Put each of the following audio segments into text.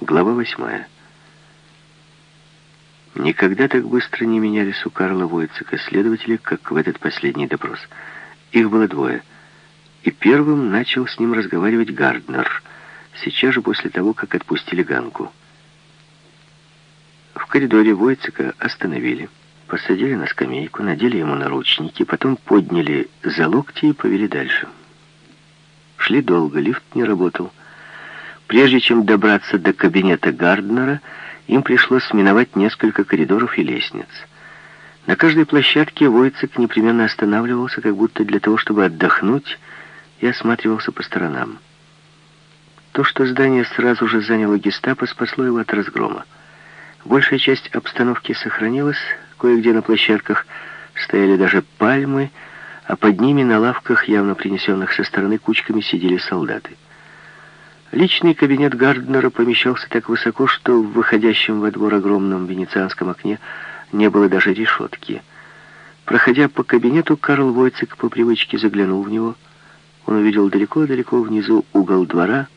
Глава восьмая. Никогда так быстро не менялись у Карла Войцека следователи, как в этот последний допрос. Их было двое. И первым начал с ним разговаривать Гарднер, сейчас же после того, как отпустили Ганку. В коридоре Войцека остановили, посадили на скамейку, надели ему наручники, потом подняли за локти и повели дальше. Шли долго, лифт не работал. Прежде чем добраться до кабинета Гарднера, им пришлось миновать несколько коридоров и лестниц. На каждой площадке Войцек непременно останавливался, как будто для того, чтобы отдохнуть, и осматривался по сторонам. То, что здание сразу же заняло гестапо, спасло его от разгрома. Большая часть обстановки сохранилась, кое-где на площадках стояли даже пальмы, а под ними на лавках, явно принесенных со стороны, кучками сидели солдаты. Личный кабинет Гарднера помещался так высоко, что в выходящем во двор огромном венецианском окне не было даже решетки. Проходя по кабинету, Карл Войцек по привычке заглянул в него. Он увидел далеко-далеко внизу угол двора,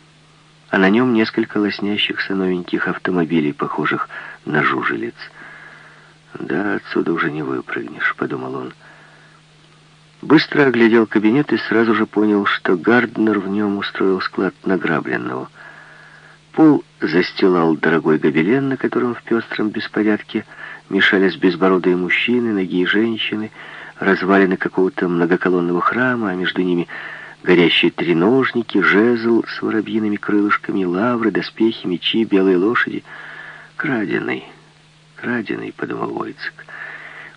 а на нем несколько лоснящихся новеньких автомобилей, похожих на жужелиц. «Да, отсюда уже не выпрыгнешь», — подумал он. Быстро оглядел кабинет и сразу же понял, что Гарднер в нем устроил склад награбленного. Пол застилал дорогой гобелен, на котором в пестром беспорядке мешались безбородые мужчины, ноги и женщины, развалины какого-то многоколонного храма, а между ними горящие треножники, жезл с воробьиными крылышками, лавры, доспехи, мечи, белые лошади. Краденый, краденый, подумал Войцек.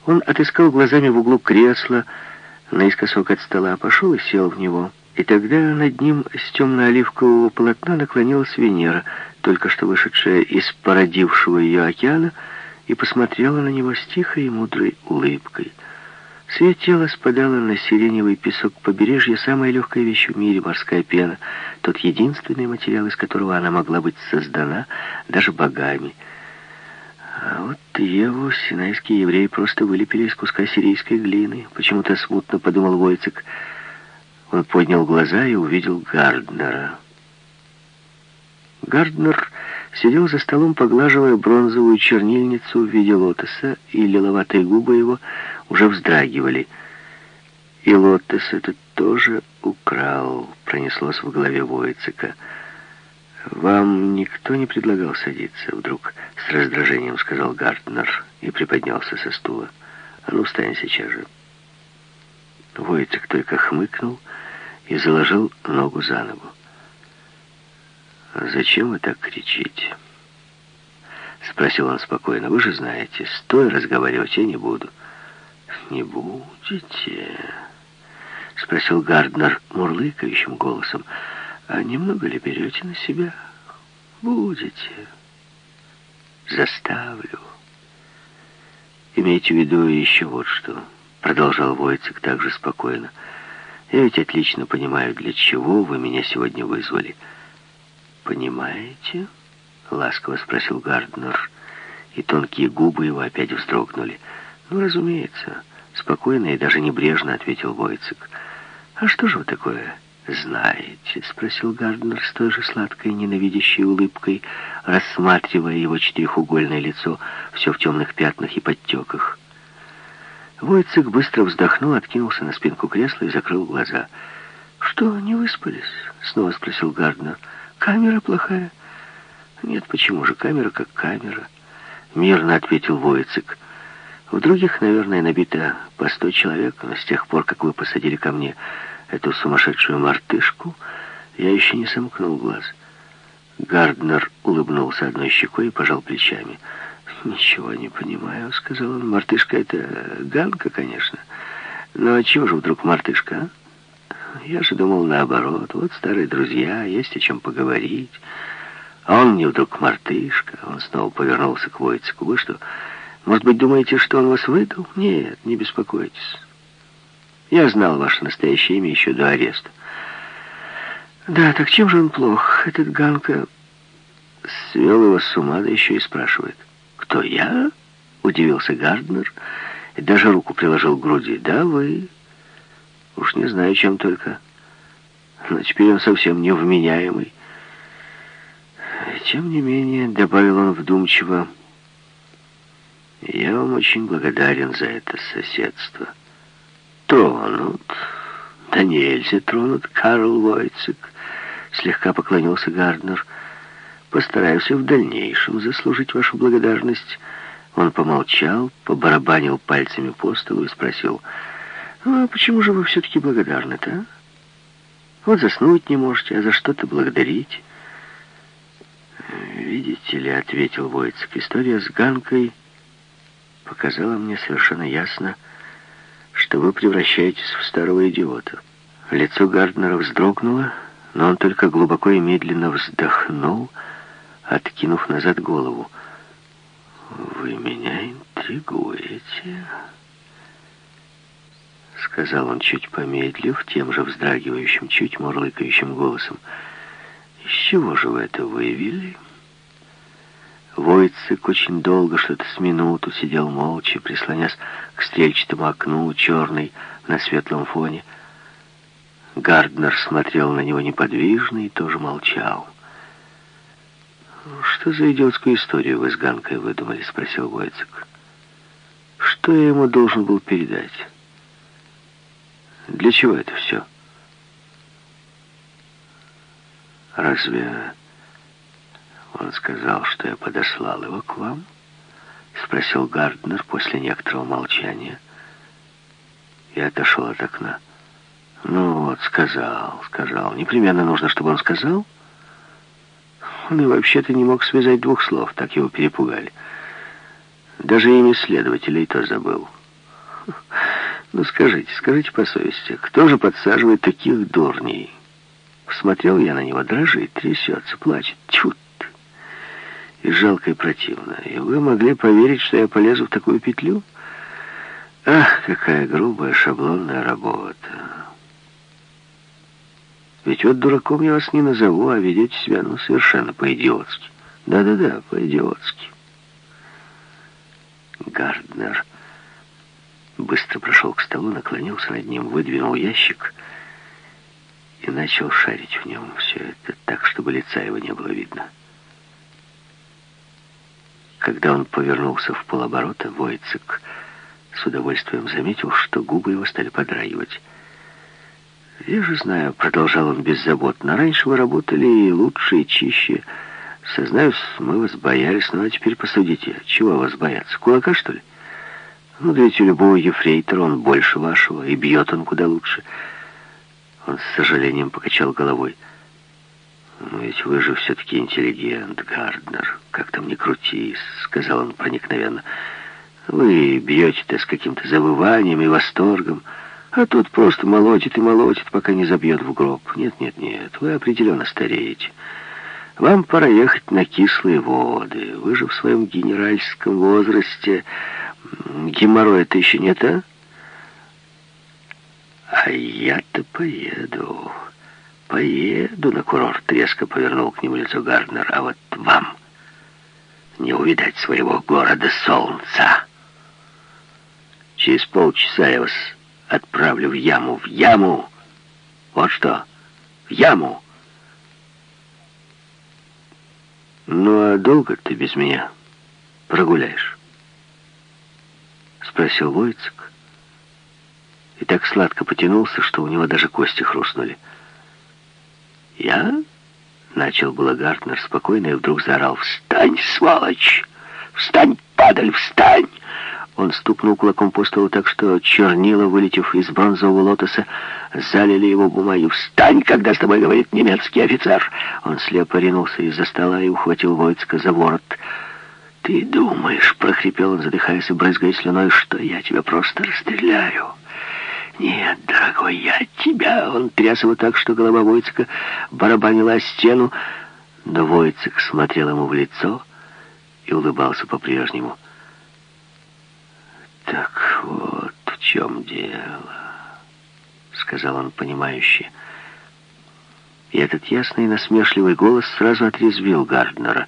Он отыскал глазами в углу кресла, наискосок от стола, пошел и сел в него. И тогда над ним с темно-оливкового полотна наклонилась Венера, только что вышедшая из породившего ее океана, и посмотрела на него с тихой и мудрой улыбкой. С ее тела спадала на сиреневый песок побережья самая легкая вещь в мире — морская пена, тот единственный материал, из которого она могла быть создана даже богами — а вот Еву синайские евреи просто вылепили из куска сирийской глины. Почему-то смутно подумал Войцек. Он поднял глаза и увидел Гарднера. Гарднер сидел за столом, поглаживая бронзовую чернильницу в виде лотоса, и лиловатые губы его уже вздрагивали. И лотос этот тоже украл, пронеслось в голове Войцека. «Вам никто не предлагал садиться?» Вдруг с раздражением сказал Гартнер и приподнялся со стула. «А ну, встань сейчас же». Войцек только хмыкнул и заложил ногу за ногу. «Зачем вы так кричите?» Спросил он спокойно. «Вы же знаете, стой разговаривать я не буду». «Не будете?» Спросил Гарднер мурлыкающим голосом. А немного ли берете на себя? Будете. Заставлю. Имейте в виду еще вот что, продолжал Войцек также спокойно. Я ведь отлично понимаю, для чего вы меня сегодня вызвали. Понимаете? Ласково спросил Гарднер, и тонкие губы его опять вздрогнули. Ну, разумеется, спокойно и даже небрежно ответил Войцек. А что же вы такое «Знаете?» — спросил Гарднер с той же сладкой ненавидящей улыбкой, рассматривая его четырехугольное лицо, все в темных пятнах и подтеках. Войцек быстро вздохнул, откинулся на спинку кресла и закрыл глаза. «Что, не выспались?» — снова спросил Гарднер. «Камера плохая?» «Нет, почему же? Камера как камера», — мирно ответил Войцек. «В других, наверное, набито по сто человек, но с тех пор, как вы посадили ко мне эту сумасшедшую мартышку, я еще не сомкнул глаз. Гарднер улыбнулся одной щекой и пожал плечами. «Ничего не понимаю», — сказал он. «Мартышка — это Ганка, конечно. Но чего же вдруг мартышка, а? Я же думал наоборот. Вот старые друзья, есть о чем поговорить. А он мне вдруг мартышка». Он снова повернулся к Войцеку. «Вы что, может быть, думаете, что он вас выдал? Нет, не беспокойтесь». Я знал ваше настоящее имя еще до ареста. Да, так чем же он плох? Этот Ганка свел его с ума, да еще и спрашивает. Кто я? Удивился Гарднер и даже руку приложил к груди. Да, вы. Уж не знаю, чем только. Но теперь он совсем невменяемый. тем не менее, добавил он вдумчиво, я вам очень благодарен за это соседство. Тронут, да нельзя тронут, Карл Войцек, слегка поклонился Гарднер. Постараюсь в дальнейшем заслужить вашу благодарность. Он помолчал, побарабанил пальцами по столу и спросил, «Ну, а почему же вы все-таки благодарны-то, а? Вот заснуть не можете, а за что-то благодарить?» «Видите ли», — ответил Войцек, — «история с Ганкой показала мне совершенно ясно, что вы превращаетесь в старого идиота». Лицо Гарднера вздрогнуло, но он только глубоко и медленно вздохнул, откинув назад голову. «Вы меня интригуете», — сказал он, чуть помедлив, тем же вздрагивающим, чуть мурлыкающим голосом. «Из чего же вы это выявили?» Войцек очень долго, что-то с минуту, сидел молча, прислонясь к стрельчатому окну, черный, на светлом фоне. Гарднер смотрел на него неподвижно и тоже молчал. «Что за идиотскую историю вы с Ганкой выдумали?» — спросил Войцек. «Что я ему должен был передать? Для чего это все?» «Разве он сказал, что я подослал его к вам?» — спросил Гарднер после некоторого молчания. Я отошел от окна. «Ну вот, сказал, сказал. Непременно нужно, чтобы он сказал?» Он и вообще-то не мог связать двух слов, так его перепугали. Даже имя следователей то забыл. Ну скажите, скажите по совести, кто же подсаживает таких дурней? Посмотрел я на него, дрожит, трясется, плачет. Тьфу И жалко и противно. И вы могли поверить, что я полезу в такую петлю? Ах, какая грубая шаблонная работа. Ведь вот дураком я вас не назову, а ведете себя, ну, совершенно по-идиотски. Да-да-да, по-идиотски. Гарднер быстро прошел к столу, наклонился над ним, выдвинул ящик и начал шарить в нем все это так, чтобы лица его не было видно. Когда он повернулся в полоборота, Войцек с удовольствием заметил, что губы его стали подрагивать. «Я же знаю», — продолжал он беззаботно, — «раньше вы работали и лучше, и чище. Сознаюсь, мы вас боялись, ну а теперь посудите, чего вас бояться, кулака, что ли? Ну, да ведь у любого ефрейтора он больше вашего, и бьет он куда лучше». Он с сожалением покачал головой. «Но ведь вы же все-таки интеллигент, Гарднер. Как там не крути», — сказал он проникновенно. «Вы бьете-то с каким-то завыванием и восторгом». А тут просто молотит и молотит, пока не забьет в гроб. Нет, нет, нет, вы определенно стареете. Вам пора ехать на кислые воды. Вы же в своем генеральском возрасте. Геморроя-то еще нет, а? А я-то поеду. Поеду на курорт. Резко повернул к нему лицо Гарднер. А вот вам не увидать своего города солнца. Через полчаса я вас отправлю в яму. В яму! Вот что! В яму! Ну, а долго ты без меня прогуляешь? Спросил Войцек. И так сладко потянулся, что у него даже кости хрустнули. «Я?» — начал было Гартнер спокойно и вдруг заорал. «Встань, сволочь! Встань, падаль, встань!» Он стукнул кулаком по столу так, что чернила, вылетев из бронзового лотоса, залили его бумаги. «Встань, когда с тобой говорит немецкий офицер!» Он слепо ринулся из-за стола и ухватил Войцка за ворот. «Ты думаешь, — прохрипел он, задыхаясь и брызгая слюной, — что я тебя просто расстреляю?» «Нет, дорогой, я тебя...» Он тряс его так, что голова Войцека барабанила стену, но Войцек смотрел ему в лицо и улыбался по-прежнему. «Так вот в чем дело», — сказал он понимающе. И этот ясный насмешливый голос сразу отрезвил Гарднера.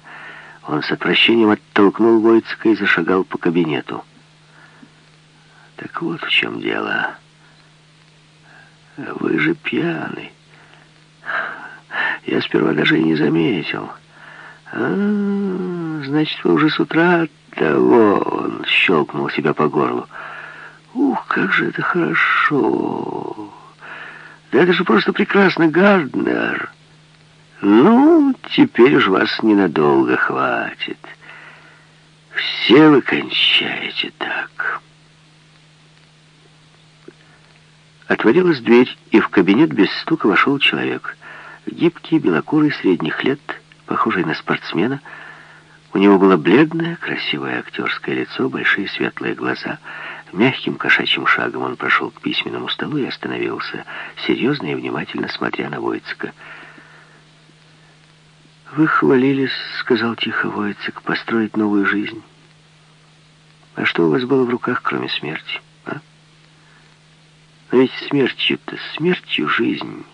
Он с отвращением оттолкнул Войцка и зашагал по кабинету. «Так вот в чем дело. Вы же пьяный. Я сперва даже и не заметил. А, значит, вы уже с утра того, он щелкнул себя по горлу. Ух, как же это хорошо! Да это же просто прекрасно, Гарднер. Ну, теперь уж вас ненадолго хватит. Все вы кончаете так. Отворилась дверь, и в кабинет без стука вошел человек. Гибкий, белокурый, средних лет, похожий на спортсмена. У него было бледное, красивое актерское лицо, большие светлые глаза. Мягким кошачьим шагом он прошел к письменному столу и остановился, серьезно и внимательно смотря на Войцека. «Вы хвалились, — сказал тихо Войцек, — построить новую жизнь. А что у вас было в руках, кроме смерти? Но ведь смертью-то, смертью жизнь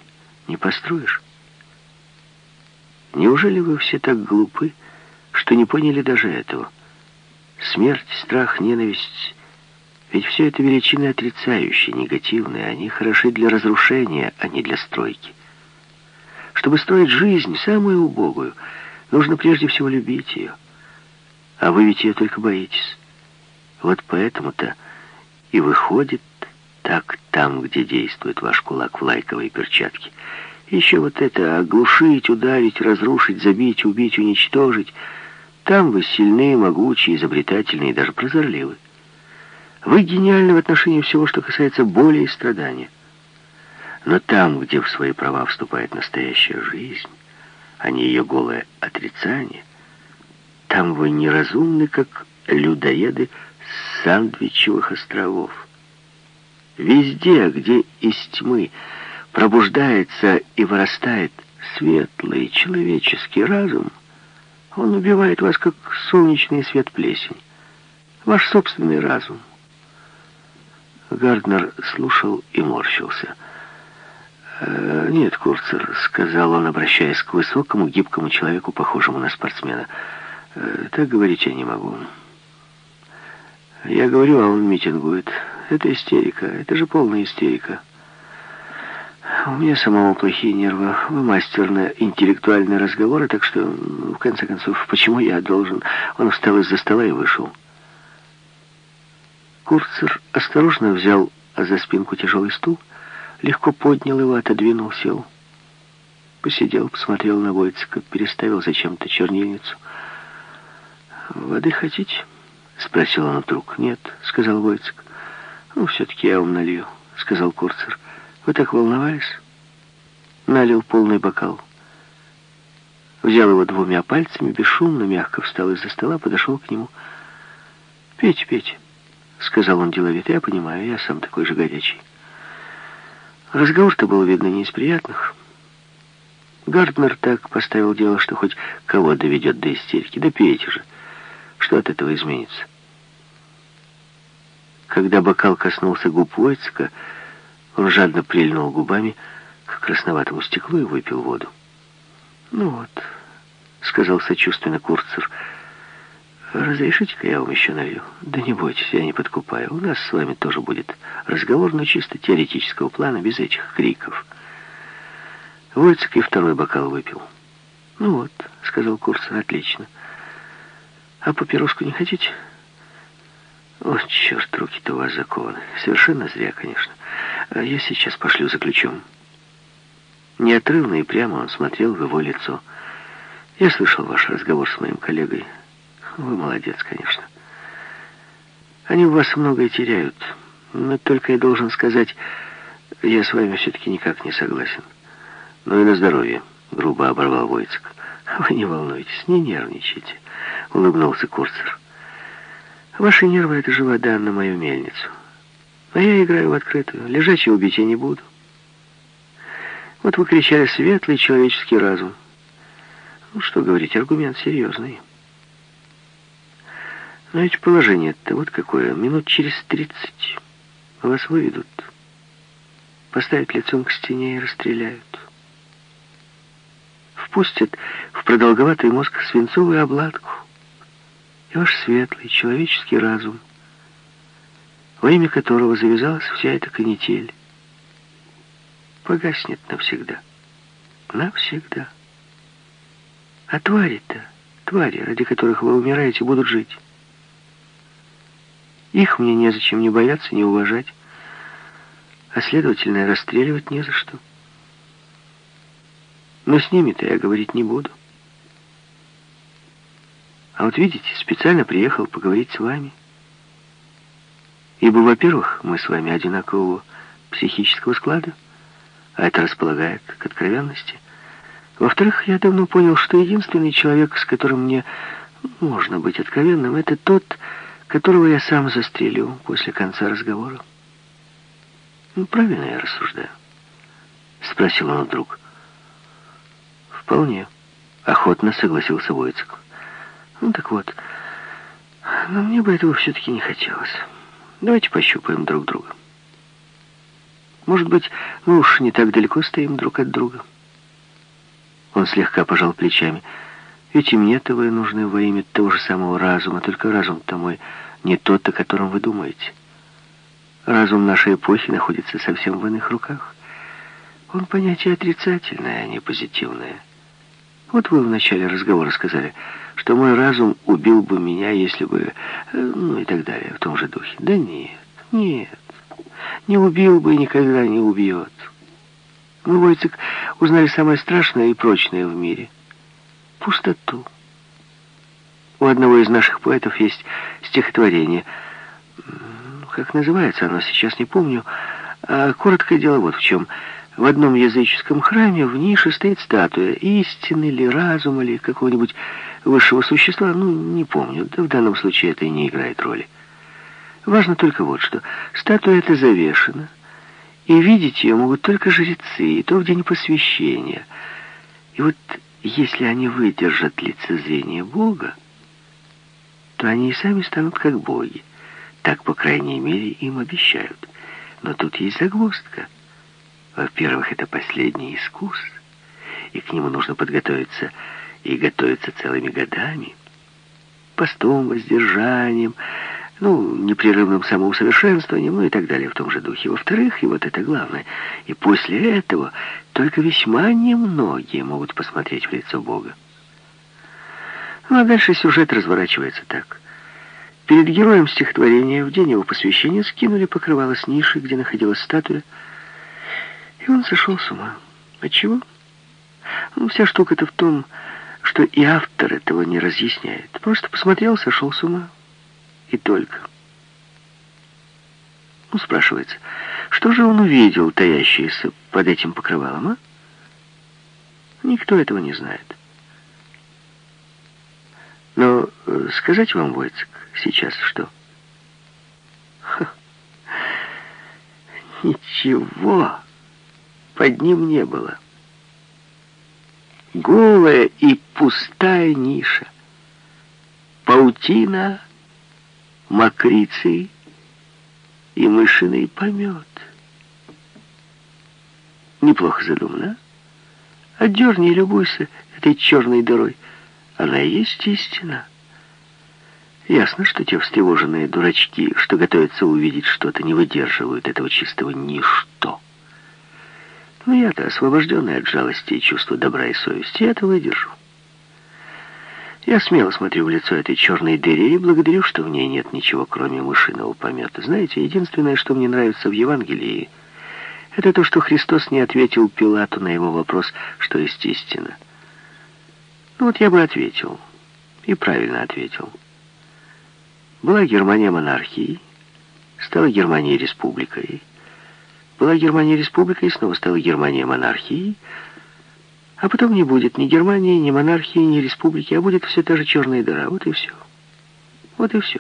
не построишь. Неужели вы все так глупы, что не поняли даже этого? Смерть, страх, ненависть — ведь все это величины отрицающие, негативные. Они хороши для разрушения, а не для стройки. Чтобы строить жизнь, самую убогую, нужно прежде всего любить ее. А вы ведь ее только боитесь. Вот поэтому-то и выходит так там, где действует ваш кулак в лайковой перчатке. Еще вот это оглушить, ударить, разрушить, забить, убить, уничтожить. Там вы сильные, могучие, изобретательные и даже прозорливы. Вы гениальны в отношении всего, что касается боли и страдания. Но там, где в свои права вступает настоящая жизнь, а не ее голое отрицание, там вы неразумны, как людоеды сандвичевых островов. Везде, где из тьмы пробуждается и вырастает светлый человеческий разум, он убивает вас, как солнечный свет плесень. Ваш собственный разум. Гарднер слушал и морщился. «Э, «Нет, Курцер», — сказал он, обращаясь к высокому, гибкому человеку, похожему на спортсмена. «Э, «Так говорить я не могу». Я говорю, а он митингует. Это истерика, это же полная истерика. У меня самого плохие нервы. Вы мастер на интеллектуальные разговоры, так что, в конце концов, почему я должен... Он встал из-за стола и вышел. Курцер осторожно взял за спинку тяжелый стул, легко поднял его, отодвинул, сел. Посидел, посмотрел на Войцека, переставил зачем-то чернильницу. «Воды хотите?» — спросил он вдруг. «Нет», — сказал Войцек. «Ну, все-таки я вам налью», — сказал Курцер. «Вы так волновались?» Налил полный бокал. Взял его двумя пальцами, бесшумно, мягко встал из-за стола, подошел к нему. «Пейте, пейте», — сказал он деловито. «Я понимаю, я сам такой же горячий». Разговор-то был, видно, не из приятных. Гарднер так поставил дело, что хоть кого доведет до истерики. Да пейте же. Что от этого изменится? Когда бокал коснулся губ Войцка, он жадно прильнул губами к красноватому стеклу и выпил воду. «Ну вот», — сказал сочувственно Курцер, — «разрешите-ка я вам еще налью?» «Да не бойтесь, я не подкупаю. У нас с вами тоже будет разговор, но чисто теоретического плана, без этих криков». Войцек и второй бокал выпил. «Ну вот», — сказал Курцер, — «отлично. А папироску не хотите?» О, черт, руки-то у вас закованы. Совершенно зря, конечно. А я сейчас пошлю за ключом. Неотрывно и прямо он смотрел в его лицо. Я слышал ваш разговор с моим коллегой. Вы молодец, конечно. Они у вас многое теряют. Но только я должен сказать, я с вами все-таки никак не согласен. Ну и на здоровье, грубо оборвал Войцек. Вы не волнуйтесь, не нервничайте, улыбнулся Курцер. Ваши нервы — это же вода на мою мельницу. А я играю в открытую. Лежачего убить я не буду. Вот вы кричали «светлый человеческий разум». Ну, что говорить, аргумент серьезный. Но ведь положение-то вот какое. Минут через тридцать вас выведут, поставят лицом к стене и расстреляют. Впустят в продолговатый мозг свинцовую обладку и ваш светлый человеческий разум, во имя которого завязалась вся эта канитель, погаснет навсегда. Навсегда. А твари-то твари, ради которых вы умираете, будут жить. Их мне незачем не бояться, не уважать, а, следовательно, расстреливать не за что. Но с ними-то я говорить не буду. А вот видите, специально приехал поговорить с вами. Ибо, во-первых, мы с вами одинакового психического склада, а это располагает к откровенности. Во-вторых, я давно понял, что единственный человек, с которым мне можно быть откровенным, это тот, которого я сам застрелю после конца разговора. Ну, правильно я рассуждаю? Спросил он вдруг. Вполне. Охотно согласился Войцек. Ну, так вот. Но мне бы этого все-таки не хотелось. Давайте пощупаем друг друга. Может быть, мы уж не так далеко стоим друг от друга. Он слегка пожал плечами. Ведь и мне-то вы нужны во имя того же самого разума, только разум-то мой не тот, о котором вы думаете. Разум нашей эпохи находится совсем в иных руках. Он понятие отрицательное, а не позитивное. Вот вы в начале разговора сказали, что мой разум убил бы меня, если бы... Э, ну и так далее, в том же духе. Да нет, нет. Не убил бы и никогда не убьет. Мы, Войцек, узнали самое страшное и прочное в мире. Пустоту. У одного из наших поэтов есть стихотворение. Как называется оно, сейчас не помню. А короткое дело вот в чем. В одном языческом храме в нише стоит статуя истины ли, разума ли, какого-нибудь высшего существа, ну, не помню, да в данном случае это и не играет роли. Важно только вот что. Статуя эта завешена, и видеть ее могут только жрецы, и то в день посвящения. И вот если они выдержат лицезрение Бога, то они и сами станут как боги. Так, по крайней мере, им обещают. Но тут есть загвоздка — во-первых, это последний искус, и к нему нужно подготовиться и готовиться целыми годами. Постом, воздержанием, ну, непрерывным самоусовершенствованием, ну и так далее в том же духе. Во-вторых, и вот это главное, и после этого только весьма немногие могут посмотреть в лицо Бога. Ну, а дальше сюжет разворачивается так. Перед героем стихотворения в день его посвящения скинули покрывало с ниши, где находилась статуя, и он сошел с ума. Отчего? Ну, вся штука-то в том, что и автор этого не разъясняет. Просто посмотрел, сошел с ума. И только. Ну, спрашивается, что же он увидел, таящееся под этим покрывалом, а? Никто этого не знает. Но э, сказать вам, Войцек, сейчас что? Ха. Ничего под ним не было. Голая и пустая ниша. Паутина, мокрицы и мышиный помет. Неплохо задумано, а? Отдерни и любуйся этой черной дырой. Она и есть истина. Ясно, что те встревоженные дурачки, что готовятся увидеть что-то, не выдерживают этого чистого ничто. Но ну, я-то освобожденный от жалости и чувства добра и совести, это выдержу. Я смело смотрю в лицо этой черной дыре и благодарю, что в ней нет ничего, кроме мышиного помета. Знаете, единственное, что мне нравится в Евангелии, это то, что Христос не ответил Пилату на его вопрос, что есть истина. Ну вот я бы ответил. И правильно ответил. Была Германия монархией, стала Германия республикой. Была Германия республикой, снова стала Германия монархией. А потом не будет ни Германии, ни монархии, ни республики, а будет все та же черная дыра. Вот и все. Вот и все.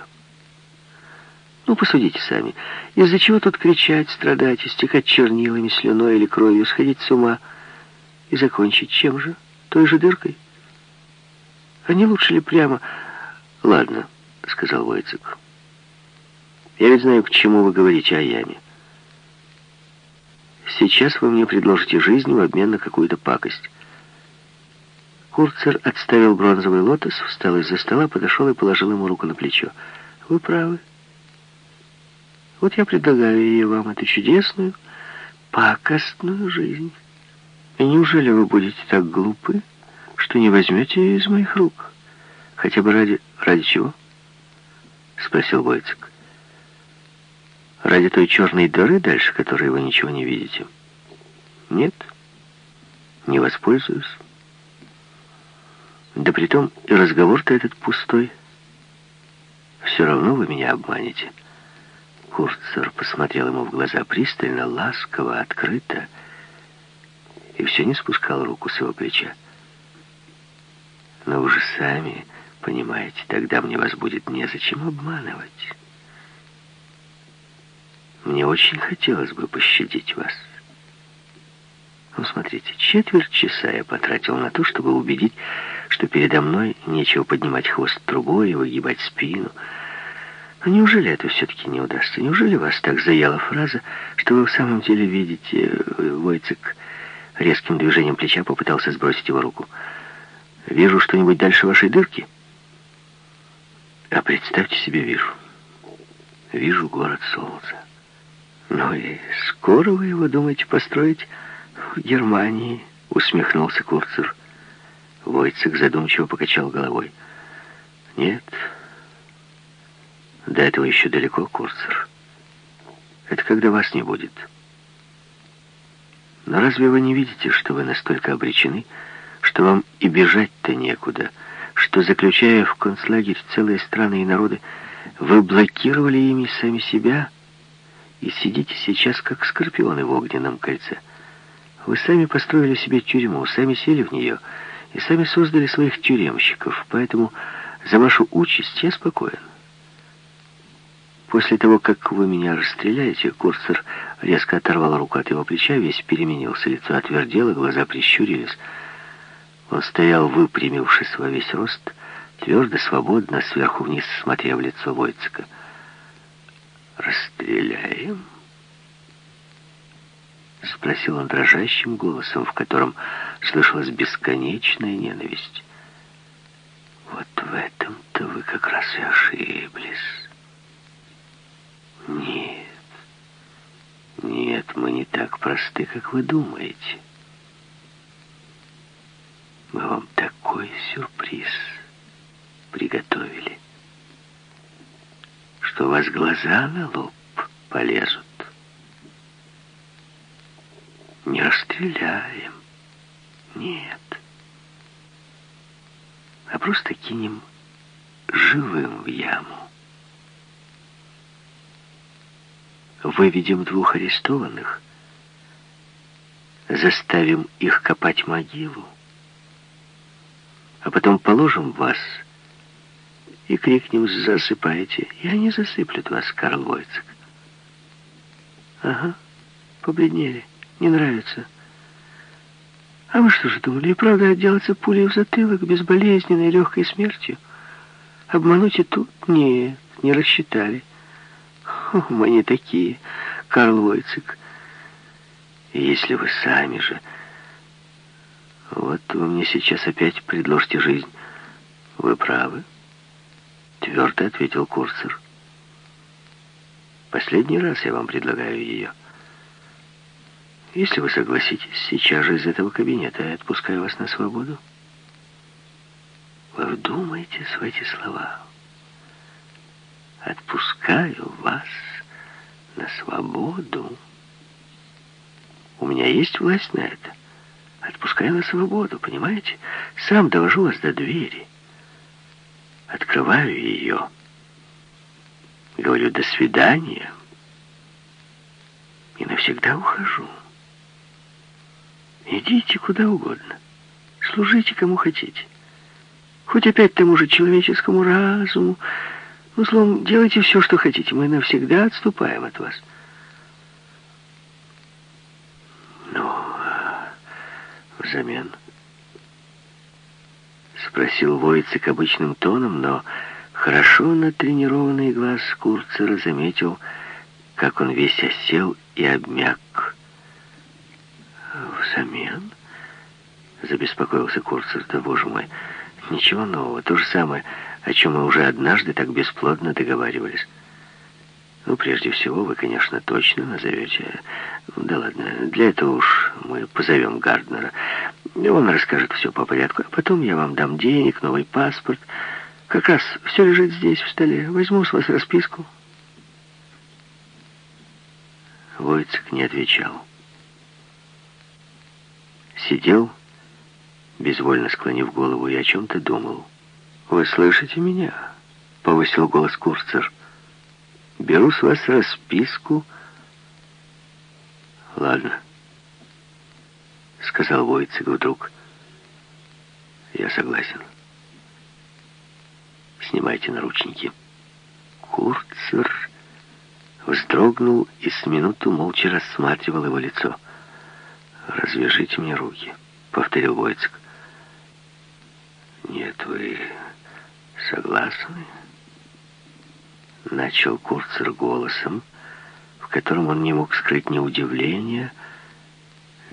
Ну, посудите сами. Из-за чего тут кричать, страдать, истекать чернилами, слюной или кровью, сходить с ума и закончить чем же? Той же дыркой? А не лучше ли прямо... Ладно, сказал Войцек. Я ведь знаю, к чему вы говорите о яме. Сейчас вы мне предложите жизнь в обмен на какую-то пакость. Курцер отставил бронзовый лотос, встал из-за стола, подошел и положил ему руку на плечо. Вы правы. Вот я предлагаю ее вам, эту чудесную, пакостную жизнь. И неужели вы будете так глупы, что не возьмете ее из моих рук? Хотя бы ради... Ради чего? Спросил Войцек. Ради той черной дыры дальше, которой вы ничего не видите? Нет, не воспользуюсь. Да притом и разговор-то этот пустой. Все равно вы меня обманете. Курцер посмотрел ему в глаза пристально, ласково, открыто, и все не спускал руку с его плеча. Но вы же сами понимаете, тогда мне вас будет незачем обманывать. Мне очень хотелось бы пощадить вас. Ну, смотрите, четверть часа я потратил на то, чтобы убедить, что передо мной нечего поднимать хвост трубой и выгибать спину. Но неужели это все-таки не удастся? Неужели вас так заяла фраза, что вы в самом деле видите... Э, Войцек резким движением плеча попытался сбросить его руку. «Вижу что-нибудь дальше вашей дырки?» «А представьте себе, вижу. Вижу город солнца. Ну и скоро вы его думаете построить в Германии?» Усмехнулся Курцер. Войцек задумчиво покачал головой. «Нет, до этого еще далеко, Курцер. Это когда вас не будет. Но разве вы не видите, что вы настолько обречены, что вам и бежать-то некуда, что, заключая в концлагерь целые страны и народы, вы блокировали ими сами себя и сидите сейчас, как скорпионы в огненном кольце? Вы сами построили себе тюрьму, сами сели в нее и сами создали своих тюремщиков, поэтому за вашу участь я спокоен. После того, как вы меня расстреляете, Курцер резко оторвал руку от его плеча, весь переменился, лицо отвердело, глаза прищурились. Он стоял, выпрямившись во весь рост, твердо, свободно, сверху вниз, смотря в лицо Войцека. «Расстреляем?» — спросил он дрожащим голосом, в котором слышалась бесконечная ненависть. «Вот в этом-то вы как раз и ошиблись. Нет, нет, мы не так просты, как вы думаете. Мы вам такой сюрприз приготовили, что у вас глаза на лоб полезут. Не расстреляем. Нет. А просто кинем живым в яму. Выведем двух арестованных, заставим их копать могилу, а потом положим вас и крикнем «Засыпайте!» И они засыплют вас, Карл Войцек. Ага, побледнели. Не нравится. А вы что же думали, и правда отделаться пулей в затылок, безболезненной, легкой смертью? Обмануть и тут? Нет, не рассчитали. О, мы не такие, Карл Войцек. Если вы сами же... Вот вы мне сейчас опять предложите жизнь. Вы правы, твердо ответил Курцер. Последний раз я вам предлагаю ее. Если вы согласитесь, сейчас же из этого кабинета я отпускаю вас на свободу. Вы вдумайтесь в эти слова. Отпускаю вас на свободу. У меня есть власть на это. Отпускаю на свободу, понимаете? Сам довожу вас до двери. Открываю ее. Говорю «до свидания». И навсегда ухожу. Идите куда угодно. Служите кому хотите. Хоть опять тому же человеческому разуму. Ну, словом, делайте все, что хотите. Мы навсегда отступаем от вас. Ну, а взамен... Спросил Войцек обычным тоном, но хорошо натренированный глаз Курцера заметил, как он весь осел и обмяк. «Взамен?» — забеспокоился Курцер. «Да, боже мой, ничего нового. То же самое, о чем мы уже однажды так бесплодно договаривались. Ну, прежде всего, вы, конечно, точно назовете... Да ладно, для этого уж мы позовем Гарднера. Он расскажет все по порядку, а потом я вам дам денег, новый паспорт. Как раз все лежит здесь, в столе. Возьму с вас расписку. Войцек не отвечал. Сидел, безвольно склонив голову, и о чем-то думал. «Вы слышите меня?» — повысил голос Курцер. «Беру с вас расписку». «Ладно», — сказал Войцек вдруг. «Я согласен. Снимайте наручники». Курцер вздрогнул и с минуту молча рассматривал его лицо. «Развяжите мне руки», — повторил Войцек. «Нет, вы согласны?» Начал Курцер голосом, в котором он не мог скрыть ни удивления, ни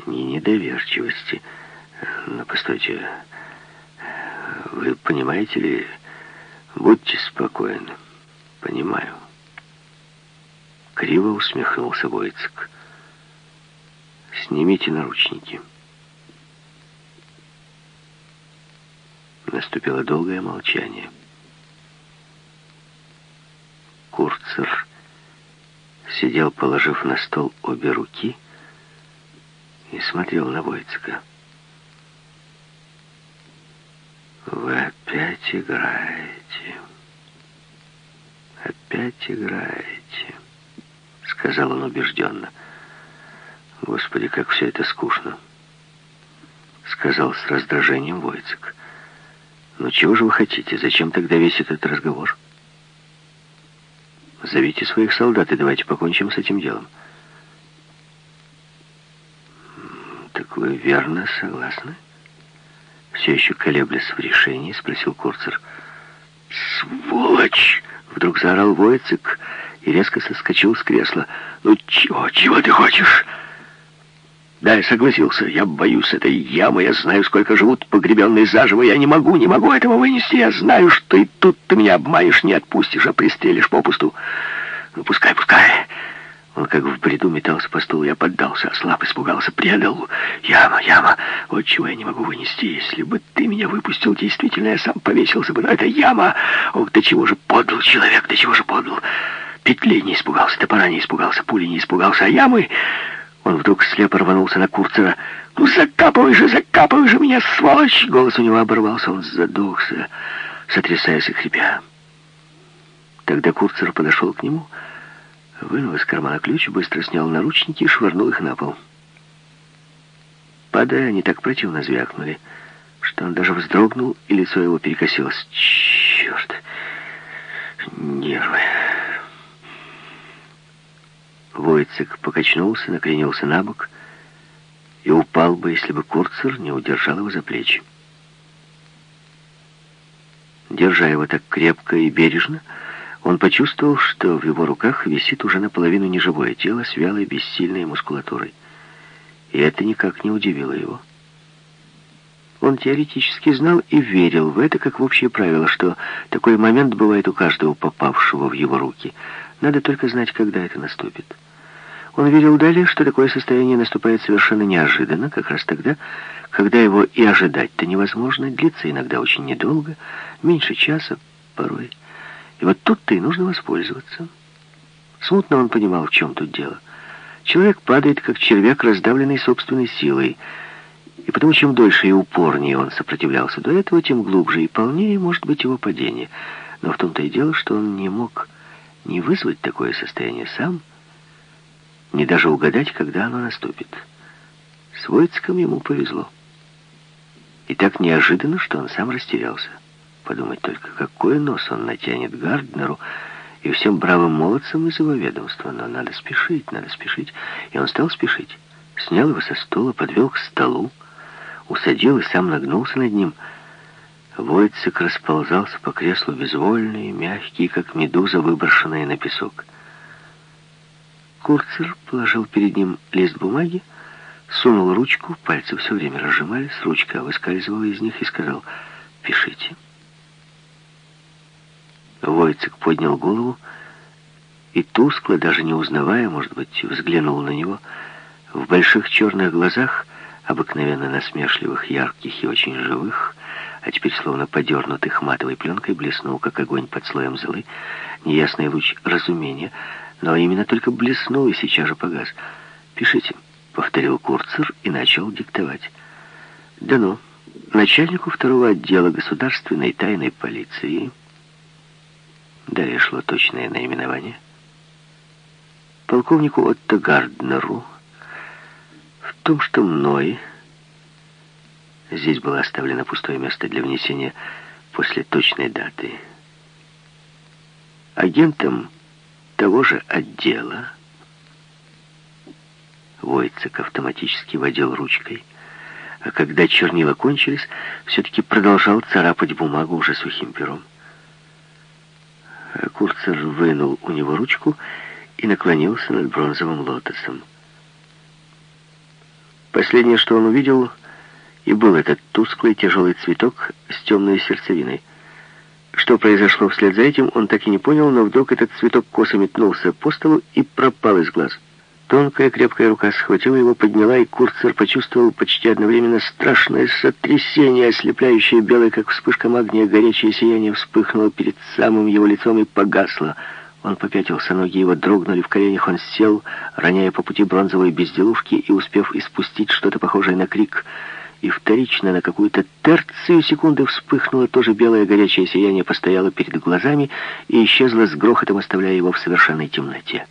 недоверчивости. «Но постойте, вы понимаете ли, будьте спокойны. Понимаю». Криво усмехнулся Войцек. «Снимите наручники». Наступило долгое молчание. Курцер сидел, положив на стол обе руки, и смотрел на Войцека. «Вы опять играете. Опять играете», — сказал он убежденно. «Господи, как все это скучно», — сказал с раздражением Войцек. «Ну чего же вы хотите? Зачем тогда весь этот разговор?» «Зовите своих солдат и давайте покончим с этим делом». «Так вы верно согласны?» Все еще колеблясь в решении, спросил Курцер. «Сволочь!» — вдруг заорал Войцек и резко соскочил с кресла. «Ну чего, чего ты хочешь?» Да, я согласился. Я боюсь этой ямы. Я знаю, сколько живут погребенные заживо. Я не могу, не могу этого вынести. Я знаю, что и тут ты меня обманешь, не отпустишь, а пристрелишь попусту. Ну, пускай, пускай. Он как в бреду метался по стулу. Я поддался, ослаб, испугался, предал. Яма, яма. Вот чего я не могу вынести. Если бы ты меня выпустил, действительно, я сам повесился бы. Но это яма. Ох, до чего же подл человек, до чего же подл. Петли не испугался, топора не испугался, пули не испугался, а ямы... Он вдруг слепо рванулся на Курцера. «Ну, закапывай же, закапывай же меня, сволочь!» Голос у него оборвался, он задохся, сотрясаясь и хрипя. Тогда Курцер подошел к нему, вынул из кармана ключ, быстро снял наручники и швырнул их на пол. Падая, они так противно звякнули, что он даже вздрогнул, и лицо его перекосилось. «Черт! Нервы!» Войцек покачнулся, накренился на бок и упал бы, если бы Курцер не удержал его за плечи. Держа его так крепко и бережно, он почувствовал, что в его руках висит уже наполовину неживое тело с вялой, бессильной мускулатурой. И это никак не удивило его. Он теоретически знал и верил в это как в общее правило, что такой момент бывает у каждого попавшего в его руки. Надо только знать, когда это наступит. Он верил далее, что такое состояние наступает совершенно неожиданно, как раз тогда, когда его и ожидать-то невозможно, длится иногда очень недолго, меньше часа порой. И вот тут-то и нужно воспользоваться. Смутно он понимал, в чем тут дело. Человек падает, как червяк, раздавленный собственной силой. И потому, чем дольше и упорнее он сопротивлялся до этого, тем глубже и полнее может быть его падение. Но в том-то и дело, что он не мог не вызвать такое состояние сам, не даже угадать, когда оно наступит. С Войцком ему повезло. И так неожиданно, что он сам растерялся. Подумать только, какой нос он натянет Гарднеру и всем бравым молодцам из его ведомства. Но надо спешить, надо спешить. И он стал спешить. Снял его со стула, подвел к столу, усадил и сам нагнулся над ним. Войцек расползался по креслу безвольный, мягкий, как медуза, выброшенная на песок. Курцер положил перед ним лист бумаги, сунул ручку, пальцы все время разжимались, ручка выскальзывала из них и сказал «Пишите». Войцек поднял голову и тускло, даже не узнавая, может быть, взглянул на него. В больших черных глазах, обыкновенно насмешливых, ярких и очень живых, а теперь, словно подернутый матовой пленкой, блеснул, как огонь под слоем золы, неясный луч разумения, но именно только блеснул и сейчас же погас. «Пишите», — повторил Курцер и начал диктовать. «Да ну, начальнику второго отдела государственной тайной полиции...» Далее шло точное наименование. Полковнику Отто Гарднеру в том, что мной Здесь было оставлено пустое место для внесения после точной даты. Агентом того же отдела Войцек автоматически водил ручкой, а когда чернила кончились, все-таки продолжал царапать бумагу уже сухим пером. Курцер вынул у него ручку и наклонился над бронзовым лотосом. Последнее, что он увидел — и был этот тусклый тяжелый цветок с темной сердцевиной. Что произошло вслед за этим, он так и не понял, но вдруг этот цветок косо метнулся по столу и пропал из глаз. Тонкая крепкая рука схватила его, подняла, и Курцер почувствовал почти одновременно страшное сотрясение, ослепляющее белое, как вспышка магния, горячее сияние вспыхнуло перед самым его лицом и погасло. Он попятился, ноги его дрогнули в коленях, он сел, роняя по пути бронзовые безделушки и успев испустить что-то похожее на крик — и вторично на какую-то терцию секунды вспыхнуло тоже белое горячее сияние, постояло перед глазами и исчезло с грохотом, оставляя его в совершенной темноте.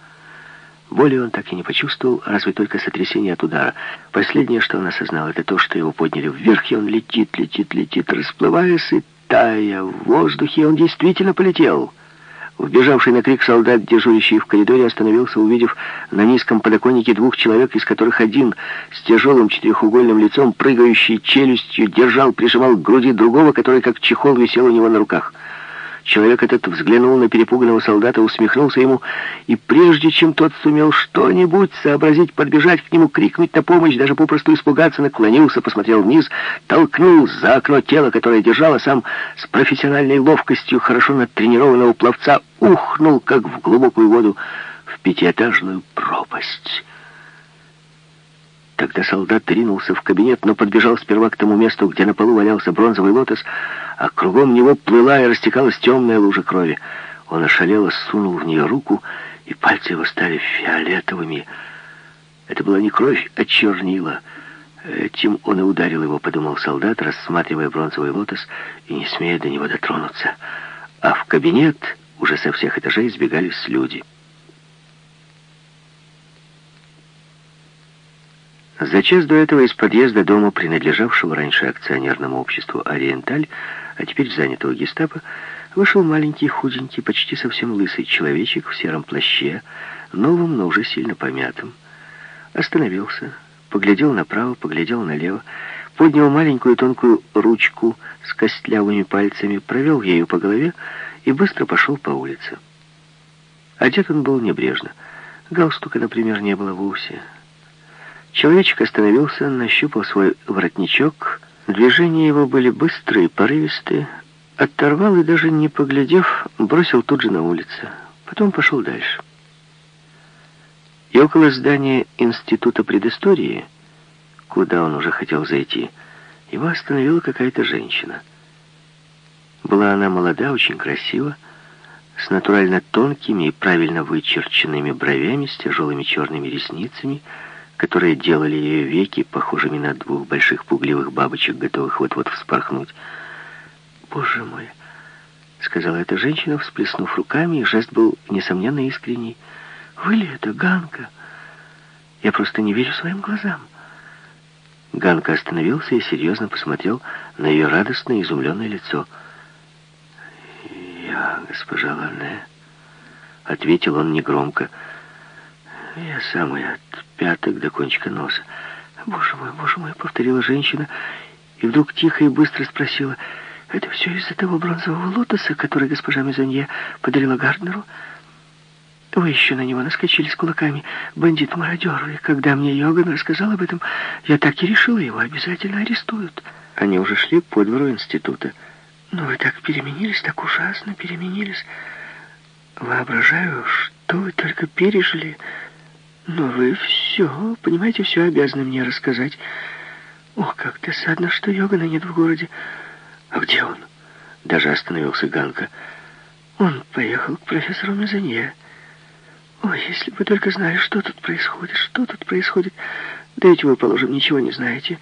Боли он так и не почувствовал, разве только сотрясение от удара. Последнее, что он осознал, это то, что его подняли вверх, и он летит, летит, летит, расплываясь и тая в воздухе. Он действительно полетел. Вбежавший на крик солдат, дежурящий в коридоре, остановился, увидев на низком подоконнике двух человек, из которых один с тяжелым четырехугольным лицом, прыгающий челюстью, держал, прижимал к груди другого, который как чехол висел у него на руках. Человек этот взглянул на перепуганного солдата, усмехнулся ему, и прежде чем тот сумел что-нибудь сообразить, подбежать к нему, крикнуть на помощь, даже попросту испугаться, наклонился, посмотрел вниз, толкнул за окно тело, которое держало, сам с профессиональной ловкостью хорошо натренированного пловца ухнул, как в глубокую воду, в пятиэтажную пропасть. Тогда солдат ринулся в кабинет, но подбежал сперва к тому месту, где на полу валялся бронзовый лотос, а кругом него плыла и растекалась темная лужа крови. Он ошалело сунул в нее руку, и пальцы его стали фиолетовыми. Это была не кровь, а чернила. Этим он и ударил его, подумал солдат, рассматривая бронзовый лотос и не смея до него дотронуться. А в кабинет уже со всех этажей сбегались люди. За час до этого из подъезда дома, принадлежавшего раньше акционерному обществу «Ориенталь», а теперь занятого гестапо, вышел маленький, худенький, почти совсем лысый человечек в сером плаще, новым, но уже сильно помятым. Остановился, поглядел направо, поглядел налево, поднял маленькую тонкую ручку с костлявыми пальцами, провел ею по голове и быстро пошел по улице. Одет он был небрежно. Галстука, например, не было вовсе. Человечек остановился, нащупал свой воротничок. Движения его были быстрые, порывистые. Оторвал и даже не поглядев, бросил тут же на улице. Потом пошел дальше. И около здания Института предыстории, куда он уже хотел зайти, его остановила какая-то женщина. Была она молода, очень красива, с натурально тонкими и правильно вычерченными бровями, с тяжелыми черными ресницами, которые делали ее веки похожими на двух больших пугливых бабочек, готовых вот-вот вспорхнуть. «Боже мой!» — сказала эта женщина, всплеснув руками, и жест был, несомненно, искренний. «Вы ли это, Ганка? Я просто не верю своим глазам». Ганка остановился и серьезно посмотрел на ее радостное, изумленное лицо. «Я, госпожа Ланне», — ответил он негромко, — я самый от пяток до кончика носа. «Боже мой, боже мой!» — повторила женщина, и вдруг тихо и быстро спросила, «Это все из-за того бронзового лотоса, который госпожа Мезонье подарила Гарднеру?» Вы еще на него наскочили с кулаками, бандит-мародер, и когда мне Йоган рассказал об этом, я так и решила, его обязательно арестуют. Они уже шли по двору института. Но вы так переменились, так ужасно переменились. Воображаю, что вы только пережили... Но вы все, понимаете, все обязаны мне рассказать. Ох, как досадно, что Йогана нет в городе. А где он? Даже остановился Ганка. Он поехал к профессору Мезонье. Ой, если бы только знали, что тут происходит, что тут происходит. Да ведь вы, положим, ничего не знаете.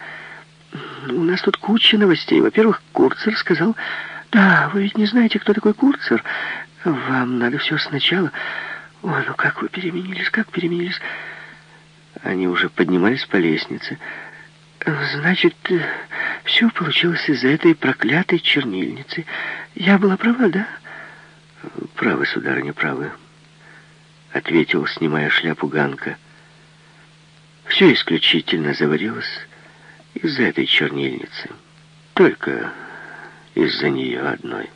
У нас тут куча новостей. Во-первых, Курцер сказал... Да, вы ведь не знаете, кто такой Курцер. Вам надо все сначала. Ой, ну как вы переменились, как переменились. Они уже поднимались по лестнице. Значит, все получилось из-за этой проклятой чернильницы. Я была права, да? Правы, сударыня, правы. Ответил, снимая шляпу Ганка. Все исключительно заварилось из-за этой чернильницы. Только из-за нее одной.